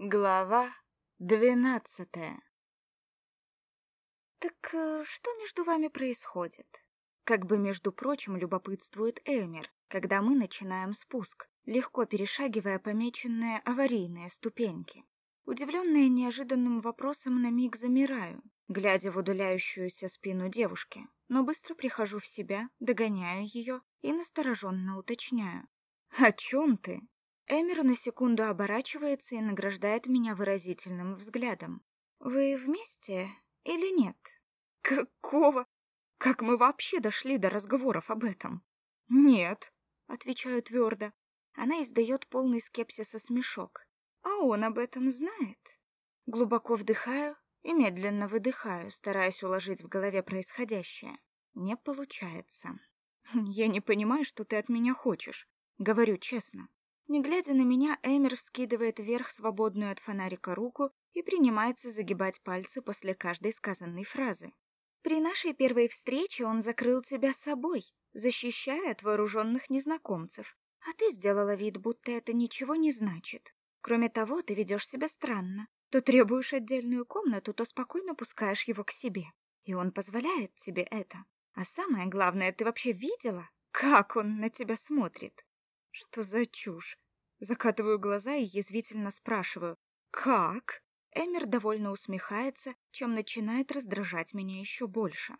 Глава двенадцатая «Так э, что между вами происходит?» Как бы, между прочим, любопытствует Эмер, когда мы начинаем спуск, легко перешагивая помеченные аварийные ступеньки. Удивленная неожиданным вопросом, на миг замираю, глядя в удаляющуюся спину девушки, но быстро прихожу в себя, догоняю ее и настороженно уточняю. «О чем ты?» Эмир на секунду оборачивается и награждает меня выразительным взглядом. «Вы вместе или нет?» «Какого? Как мы вообще дошли до разговоров об этом?» «Нет», — отвечаю твердо. Она издает полный скепсиса смешок. «А он об этом знает?» Глубоко вдыхаю и медленно выдыхаю, стараясь уложить в голове происходящее. Не получается. «Я не понимаю, что ты от меня хочешь», — говорю честно. Не глядя на меня, Эмер вскидывает вверх свободную от фонарика руку и принимается загибать пальцы после каждой сказанной фразы. «При нашей первой встрече он закрыл тебя собой, защищая от вооруженных незнакомцев, а ты сделала вид, будто это ничего не значит. Кроме того, ты ведешь себя странно. То требуешь отдельную комнату, то спокойно пускаешь его к себе. И он позволяет тебе это. А самое главное, ты вообще видела, как он на тебя смотрит?» Что за чушь? Закатываю глаза и язвительно спрашиваю «Как?». Эмер довольно усмехается, чем начинает раздражать меня еще больше.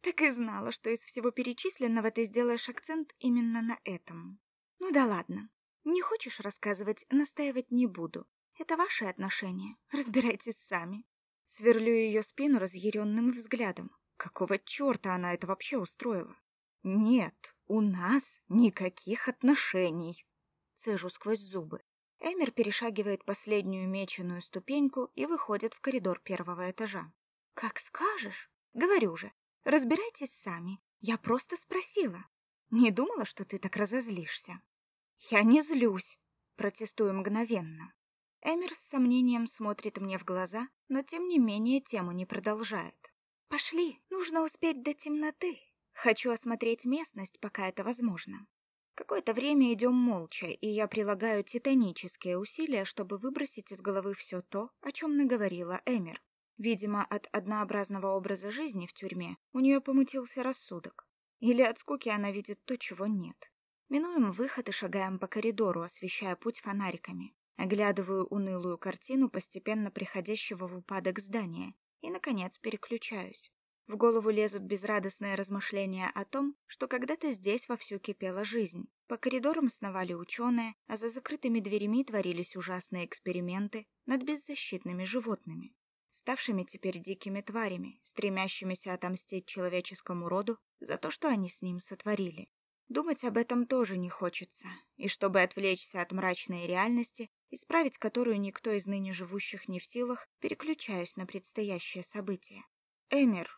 Так и знала, что из всего перечисленного ты сделаешь акцент именно на этом. Ну да ладно. Не хочешь рассказывать, настаивать не буду. Это ваши отношения. Разбирайтесь сами. Сверлю ее спину разъяренным взглядом. Какого черта она это вообще устроила? Нет, у нас никаких отношений. Цежу сквозь зубы. Эмер перешагивает последнюю меченую ступеньку и выходит в коридор первого этажа. «Как скажешь. Говорю же, разбирайтесь сами. Я просто спросила. Не думала, что ты так разозлишься». «Я не злюсь», — протестую мгновенно. Эмер с сомнением смотрит мне в глаза, но тем не менее тему не продолжает. «Пошли, нужно успеть до темноты». Хочу осмотреть местность, пока это возможно. Какое-то время идем молча, и я прилагаю титанические усилия, чтобы выбросить из головы все то, о чем наговорила Эмер. Видимо, от однообразного образа жизни в тюрьме у нее помутился рассудок. Или от скуки она видит то, чего нет. Минуем выход и шагаем по коридору, освещая путь фонариками. Оглядываю унылую картину постепенно приходящего в упадок здания и, наконец, переключаюсь. В голову лезут безрадостные размышления о том, что когда-то здесь вовсю кипела жизнь. По коридорам сновали ученые, а за закрытыми дверями творились ужасные эксперименты над беззащитными животными, ставшими теперь дикими тварями, стремящимися отомстить человеческому роду за то, что они с ним сотворили. Думать об этом тоже не хочется, и чтобы отвлечься от мрачной реальности, исправить которую никто из ныне живущих не в силах, переключаюсь на предстоящее событие. Эмир,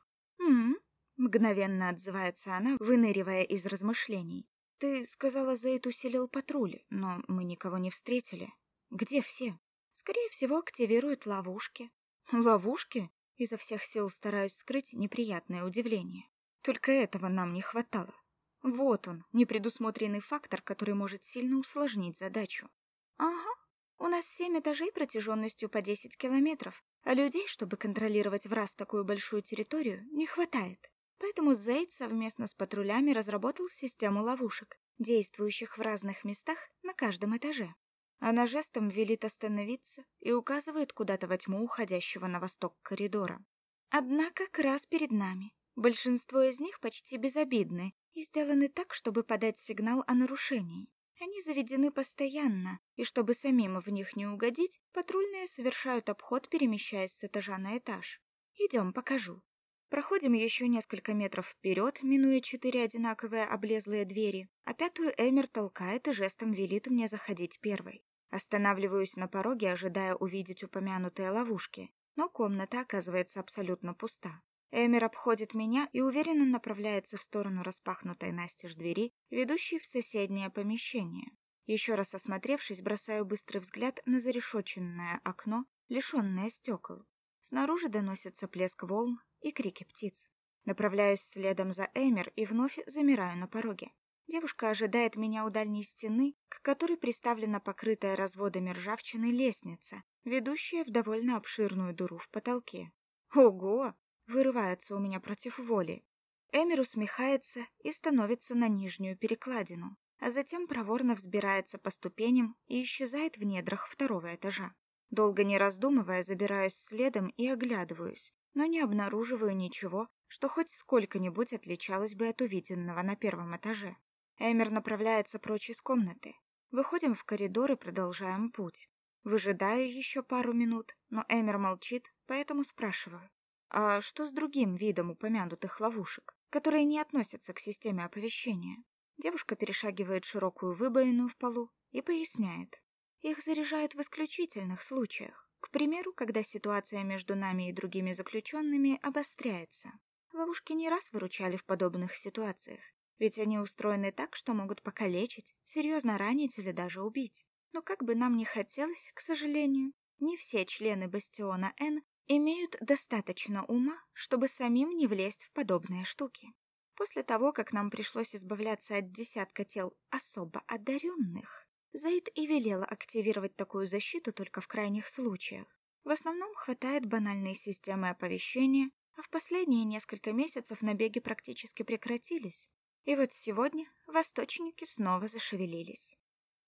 «М-м», мгновенно отзывается она, выныривая из размышлений. «Ты сказала, Зейд усилил патруль, но мы никого не встретили. Где все?» «Скорее всего, активируют ловушки». «Ловушки?» Изо всех сил стараюсь скрыть неприятное удивление. Только этого нам не хватало. Вот он, непредусмотренный фактор, который может сильно усложнить задачу. Ага, у нас семь этажей протяженностью по десять километров, а людей, чтобы контролировать в раз такую большую территорию, не хватает. Поэтому Зейд совместно с патрулями разработал систему ловушек, действующих в разных местах на каждом этаже. Она жестом велит остановиться и указывает куда-то во тьму уходящего на восток коридора. Однако как раз перед нами. Большинство из них почти безобидны и сделаны так, чтобы подать сигнал о нарушении. Они заведены постоянно, и чтобы самим в них не угодить, патрульные совершают обход, перемещаясь с этажа на этаж. Идем, покажу. Проходим еще несколько метров вперед, минуя четыре одинаковые облезлые двери, а пятую Эмер толкает и жестом велит мне заходить первой. Останавливаюсь на пороге, ожидая увидеть упомянутые ловушки, но комната оказывается абсолютно пуста. Эмир обходит меня и уверенно направляется в сторону распахнутой настежь двери, ведущей в соседнее помещение. Еще раз осмотревшись, бросаю быстрый взгляд на зарешоченное окно, лишенное стекол. Снаружи доносится плеск волн и крики птиц. Направляюсь следом за Эмир и вновь замираю на пороге. Девушка ожидает меня у дальней стены, к которой приставлена покрытая разводами ржавчины лестница, ведущая в довольно обширную дыру в потолке. Ого! Вырывается у меня против воли. Эмир усмехается и становится на нижнюю перекладину, а затем проворно взбирается по ступеням и исчезает в недрах второго этажа. Долго не раздумывая, забираюсь следом и оглядываюсь, но не обнаруживаю ничего, что хоть сколько-нибудь отличалось бы от увиденного на первом этаже. Эмер направляется прочь из комнаты. Выходим в коридор и продолжаем путь. Выжидаю еще пару минут, но Эмер молчит, поэтому спрашиваю. А что с другим видом упомянутых ловушек, которые не относятся к системе оповещения? Девушка перешагивает широкую выбоину в полу и поясняет. Их заряжают в исключительных случаях. К примеру, когда ситуация между нами и другими заключенными обостряется. Ловушки не раз выручали в подобных ситуациях, ведь они устроены так, что могут покалечить, серьезно ранить или даже убить. Но как бы нам ни хотелось, к сожалению, не все члены Бастиона Н имеют достаточно ума, чтобы самим не влезть в подобные штуки. После того, как нам пришлось избавляться от десятка тел особо одаренных, Заид и велела активировать такую защиту только в крайних случаях. В основном хватает банальной системы оповещения, а в последние несколько месяцев набеги практически прекратились. И вот сегодня восточники снова зашевелились.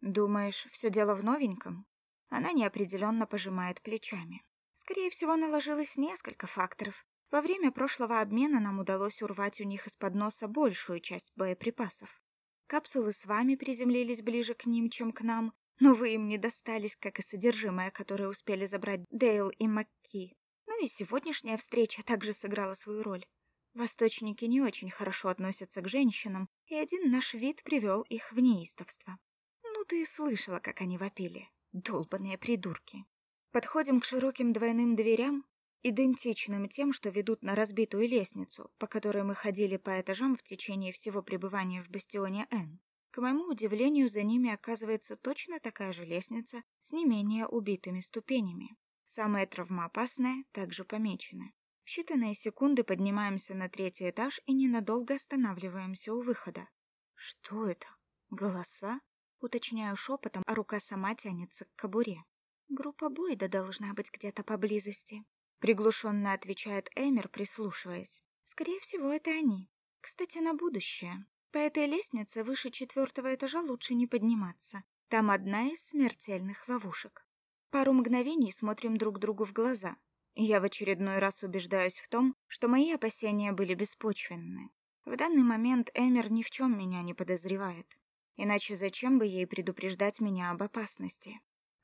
«Думаешь, все дело в новеньком?» Она неопределенно пожимает плечами. Скорее всего, наложилось несколько факторов. Во время прошлого обмена нам удалось урвать у них из-под носа большую часть боеприпасов. Капсулы с вами приземлились ближе к ним, чем к нам, но вы им не достались, как и содержимое, которое успели забрать Дейл и Макки. Ну и сегодняшняя встреча также сыграла свою роль. Восточники не очень хорошо относятся к женщинам, и один наш вид привел их в неистовство. Ну ты слышала, как они вопили. Долбаные придурки. Подходим к широким двойным дверям, идентичным тем, что ведут на разбитую лестницу, по которой мы ходили по этажам в течение всего пребывания в бастионе Н. К моему удивлению, за ними оказывается точно такая же лестница с не менее убитыми ступенями. Самые травмоопасные также помечены. В считанные секунды поднимаемся на третий этаж и ненадолго останавливаемся у выхода. Что это? Голоса? Уточняю шепотом, а рука сама тянется к кобуре. Группа Бойда должна быть где-то поблизости. Приглушенно отвечает Эмер, прислушиваясь. Скорее всего, это они. Кстати, на будущее. По этой лестнице выше четвертого этажа лучше не подниматься. Там одна из смертельных ловушек. Пару мгновений смотрим друг другу в глаза. Я в очередной раз убеждаюсь в том, что мои опасения были беспочвенны. В данный момент Эмер ни в чем меня не подозревает. Иначе зачем бы ей предупреждать меня об опасности?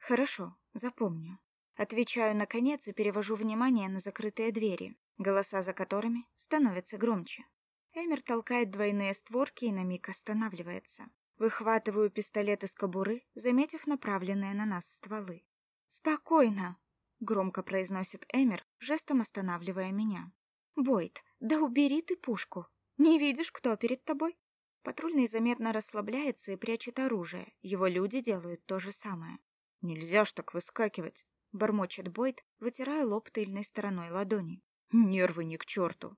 Хорошо, запомню. Отвечаю наконец и перевожу внимание на закрытые двери, голоса за которыми становятся громче. Эмер толкает двойные створки и на миг останавливается. Выхватываю пистолет из кобуры, заметив направленные на нас стволы. «Спокойно!» — громко произносит Эмер, жестом останавливая меня. «Бойд, да убери ты пушку! Не видишь, кто перед тобой?» Патрульный заметно расслабляется и прячет оружие. Его люди делают то же самое. «Нельзя ж так выскакивать!» — бормочет Бойд, вытирая лоб тыльной стороной ладони. «Нервы ни к черту!»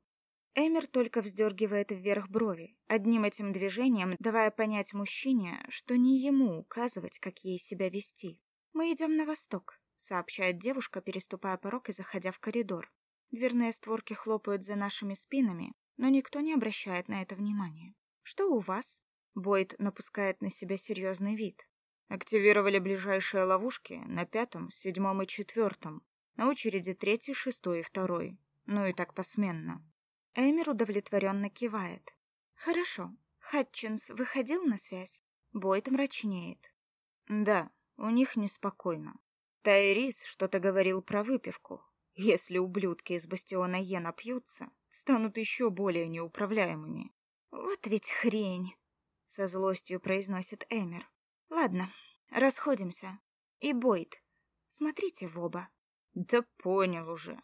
Эмер только вздергивает вверх брови, одним этим движением давая понять мужчине, что не ему указывать, как ей себя вести. «Мы идем на восток», — сообщает девушка, переступая порог и заходя в коридор. Дверные створки хлопают за нашими спинами, но никто не обращает на это внимания. «Что у вас?» Бойд напускает на себя серьезный вид. Активировали ближайшие ловушки на пятом, седьмом и четвертом. На очереди третий, шестой и второй. Ну и так посменно. Эмир удовлетворенно кивает. Хорошо. Хатчинс выходил на связь? Бойт мрачнеет. Да, у них неспокойно. Тайрис что-то говорил про выпивку. Если ублюдки из бастиона Е напьются, станут еще более неуправляемыми. Вот ведь хрень, со злостью произносит Эмир. Ладно, расходимся. И Бойд, смотрите в оба. Да понял уже.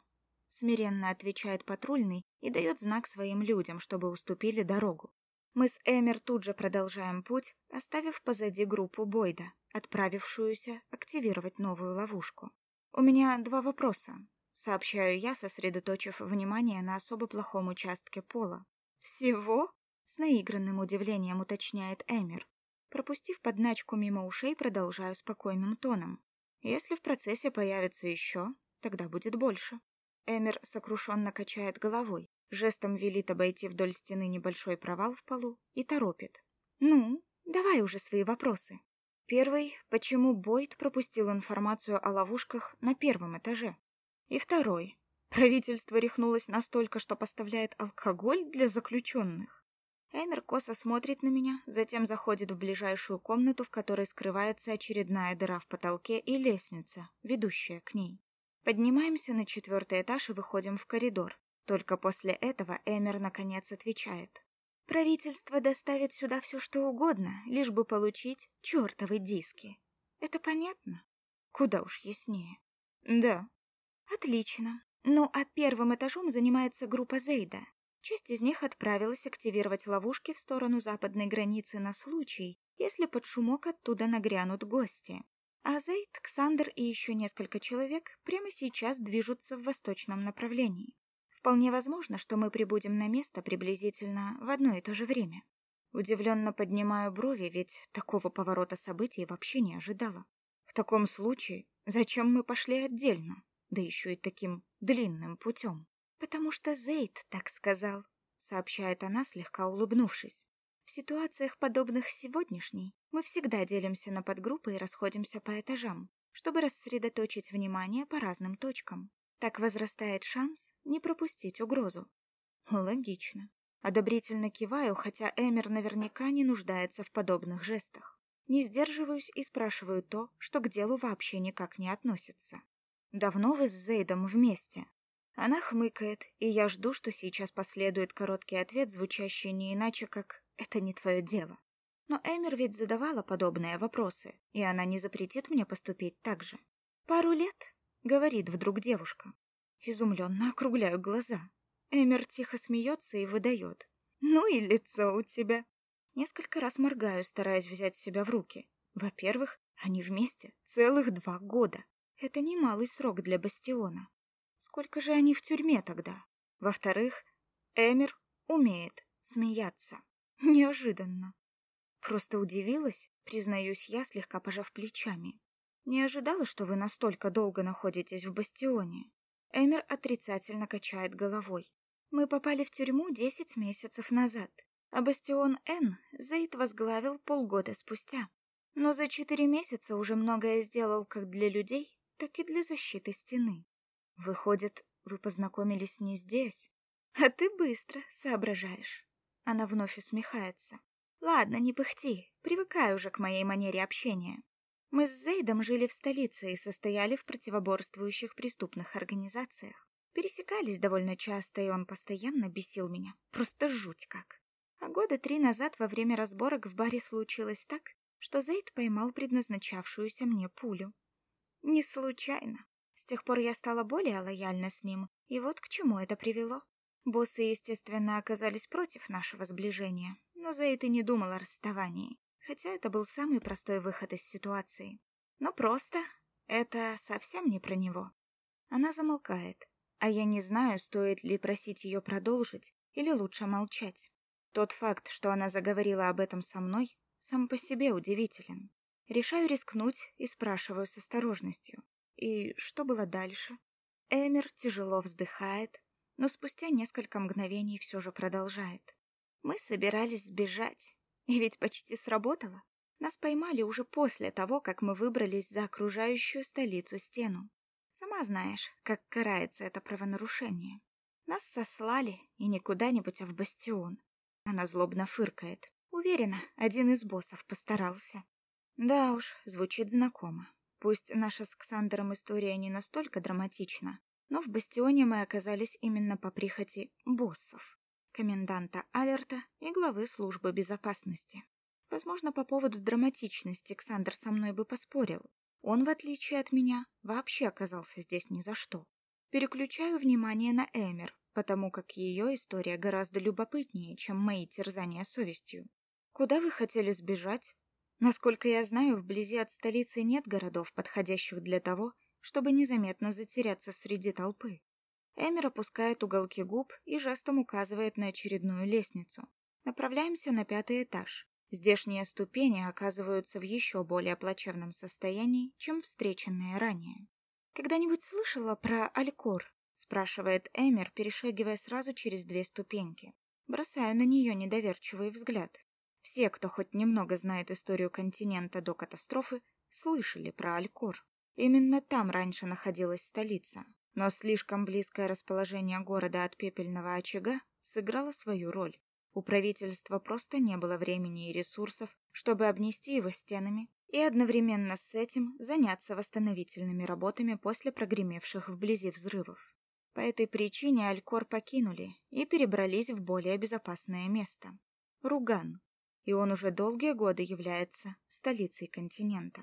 Смиренно отвечает патрульный и дает знак своим людям, чтобы уступили дорогу. Мы с Эмер тут же продолжаем путь, оставив позади группу Бойда, отправившуюся активировать новую ловушку. У меня два вопроса, сообщаю я, сосредоточив внимание на особо плохом участке пола. Всего? С наигранным удивлением уточняет Эмир. Пропустив подначку мимо ушей, продолжаю спокойным тоном. Если в процессе появится еще, тогда будет больше. Эмир сокрушенно качает головой, жестом велит обойти вдоль стены небольшой провал в полу и торопит. «Ну, давай уже свои вопросы». Первый, почему Бойд пропустил информацию о ловушках на первом этаже? И второй, правительство рехнулось настолько, что поставляет алкоголь для заключенных. Эмер косо смотрит на меня, затем заходит в ближайшую комнату, в которой скрывается очередная дыра в потолке и лестница, ведущая к ней. Поднимаемся на четвертый этаж и выходим в коридор. Только после этого Эмер наконец отвечает. Правительство доставит сюда все, что угодно, лишь бы получить чертовы диски. Это понятно? Куда уж яснее. Да. Отлично. Ну, а первым этажом занимается группа Зейда. Часть из них отправилась активировать ловушки в сторону западной границы на случай, если под шумок оттуда нагрянут гости. А Зейд, Ксандр и еще несколько человек прямо сейчас движутся в восточном направлении. Вполне возможно, что мы прибудем на место приблизительно в одно и то же время. Удивленно поднимаю брови, ведь такого поворота событий вообще не ожидала. В таком случае, зачем мы пошли отдельно, да еще и таким длинным путем? Потому что Зейд так сказал, сообщает она, слегка улыбнувшись. В ситуациях, подобных сегодняшней, мы всегда делимся на подгруппы и расходимся по этажам, чтобы рассредоточить внимание по разным точкам. Так возрастает шанс не пропустить угрозу. Логично. Одобрительно киваю, хотя Эмер наверняка не нуждается в подобных жестах. Не сдерживаюсь и спрашиваю то, что к делу вообще никак не относится. «Давно вы с Зейдом вместе?» Она хмыкает, и я жду, что сейчас последует короткий ответ, звучащий не иначе, как «это не твое дело». Но Эмер ведь задавала подобные вопросы, и она не запретит мне поступить так же. «Пару лет?» говорит вдруг девушка. Изумленно округляю глаза. Эмер тихо смеется и выдает. «Ну и лицо у тебя!» Несколько раз моргаю, стараясь взять себя в руки. Во-первых, они вместе целых два года. Это немалый срок для Бастиона. Сколько же они в тюрьме тогда? Во-вторых, Эмер умеет смеяться. Неожиданно. Просто удивилась, признаюсь я, слегка пожав плечами. Не ожидала, что вы настолько долго находитесь в бастионе. Эмер отрицательно качает головой. Мы попали в тюрьму десять месяцев назад, а бастион Н Зейд возглавил полгода спустя. Но за четыре месяца уже многое сделал как для людей, так и для защиты стены. Выходит, вы познакомились не здесь? А ты быстро соображаешь. Она вновь усмехается. Ладно, не пыхти, привыкай уже к моей манере общения. Мы с Зейдом жили в столице и состояли в противоборствующих преступных организациях. Пересекались довольно часто, и он постоянно бесил меня. Просто жуть как. А года три назад во время разборок в баре случилось так, что Зейд поймал предназначавшуюся мне пулю. Не случайно. С тех пор я стала более лояльна с ним, и вот к чему это привело. Боссы, естественно, оказались против нашего сближения, но Зейд и не думал о расставании хотя это был самый простой выход из ситуации. Но просто это совсем не про него. Она замолкает, а я не знаю, стоит ли просить ее продолжить или лучше молчать. Тот факт, что она заговорила об этом со мной, сам по себе удивителен. Решаю рискнуть и спрашиваю с осторожностью. И что было дальше? Эмир тяжело вздыхает, но спустя несколько мгновений все же продолжает. Мы собирались сбежать, и ведь почти сработало. Нас поймали уже после того, как мы выбрались за окружающую столицу стену. Сама знаешь, как карается это правонарушение. Нас сослали, и не куда-нибудь, а в бастион. Она злобно фыркает. Уверена, один из боссов постарался. Да уж, звучит знакомо. Пусть наша с Ксандером история не настолько драматична, но в бастионе мы оказались именно по прихоти боссов коменданта Алерта и главы службы безопасности. Возможно, по поводу драматичности Ксандр со мной бы поспорил. Он, в отличие от меня, вообще оказался здесь ни за что. Переключаю внимание на Эмер, потому как ее история гораздо любопытнее, чем мои терзания совестью. Куда вы хотели сбежать? Насколько я знаю, вблизи от столицы нет городов, подходящих для того, чтобы незаметно затеряться среди толпы. Эмир опускает уголки губ и жестом указывает на очередную лестницу. Направляемся на пятый этаж. Здешние ступени оказываются в еще более плачевном состоянии, чем встреченные ранее. «Когда-нибудь слышала про Алькор?» — спрашивает Эмер, перешагивая сразу через две ступеньки. Бросаю на нее недоверчивый взгляд. Все, кто хоть немного знает историю континента до катастрофы, слышали про Алькор. Именно там раньше находилась столица, но слишком близкое расположение города от пепельного очага сыграло свою роль. У правительства просто не было времени и ресурсов, чтобы обнести его стенами и одновременно с этим заняться восстановительными работами после прогремевших вблизи взрывов. По этой причине Алькор покинули и перебрались в более безопасное место — Руган, и он уже долгие годы является столицей континента.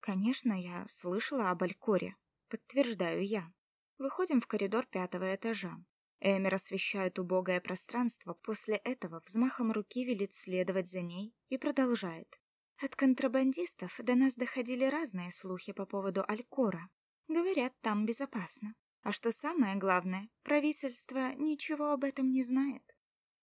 Конечно, я слышала об Алькоре, подтверждаю я. Выходим в коридор пятого этажа. Эмир освещает убогое пространство, после этого взмахом руки велит следовать за ней и продолжает. От контрабандистов до нас доходили разные слухи по поводу Алькора. Говорят, там безопасно. А что самое главное, правительство ничего об этом не знает.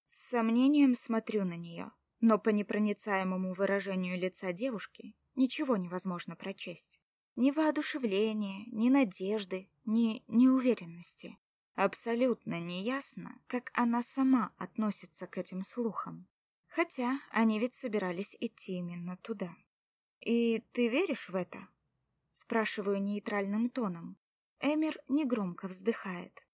С сомнением смотрю на нее, но по непроницаемому выражению лица девушки ничего невозможно прочесть. Ни воодушевления, ни надежды, ни неуверенности. Абсолютно неясно, как она сама относится к этим слухам. Хотя они ведь собирались идти именно туда. «И ты веришь в это?» Спрашиваю нейтральным тоном. Эмир негромко вздыхает.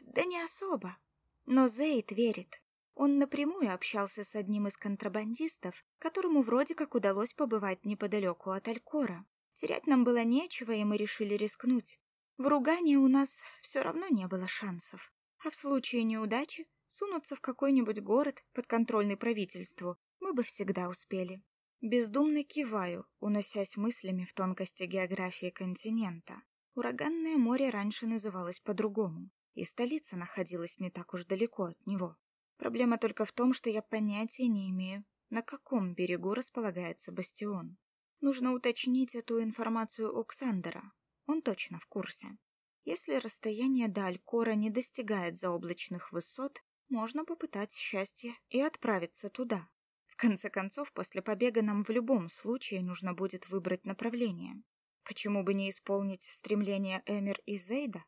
«Да не особо. Но Зейд верит. Он напрямую общался с одним из контрабандистов, которому вроде как удалось побывать неподалеку от Алькора. Терять нам было нечего, и мы решили рискнуть. В ругании у нас все равно не было шансов. А в случае неудачи сунуться в какой-нибудь город, подконтрольный правительству, мы бы всегда успели. Бездумно киваю, уносясь мыслями в тонкости географии континента. Ураганное море раньше называлось по-другому, и столица находилась не так уж далеко от него. Проблема только в том, что я понятия не имею, на каком берегу располагается бастион. Нужно уточнить эту информацию у Ксандера, он точно в курсе. Если расстояние до Алькора не достигает заоблачных высот, можно попытать счастье и отправиться туда. В конце концов, после побега нам в любом случае нужно будет выбрать направление. Почему бы не исполнить стремление Эмир и Зейда?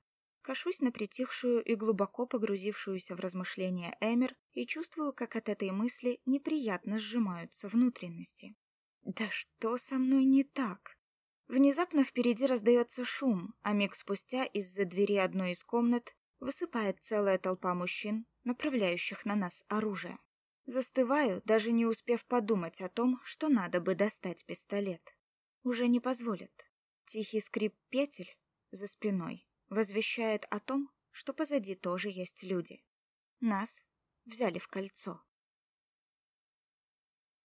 Кашусь на притихшую и глубоко погрузившуюся в размышления Эмир и чувствую, как от этой мысли неприятно сжимаются внутренности. Да что со мной не так? Внезапно впереди раздается шум, а миг спустя из-за двери одной из комнат высыпает целая толпа мужчин, направляющих на нас оружие. Застываю, даже не успев подумать о том, что надо бы достать пистолет. Уже не позволят. Тихий скрип петель за спиной возвещает о том, что позади тоже есть люди. Нас взяли в кольцо.